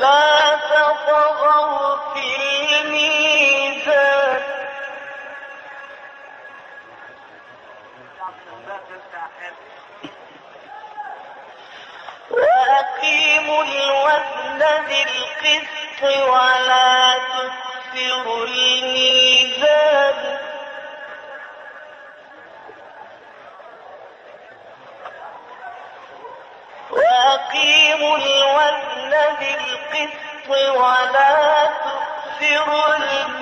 لا تطغوا في الميزان. وأقيموا الوزن بالقسط ولا تكسروا الميزان. وأقيموا الوزن بالقسط ولا تكسروا الميزان.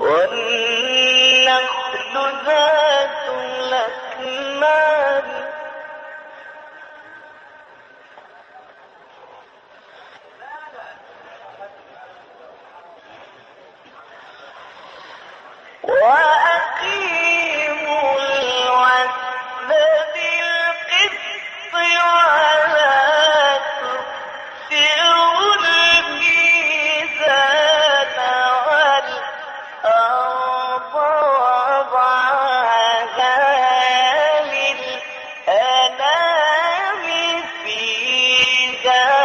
والنخل ذات لكمان كافر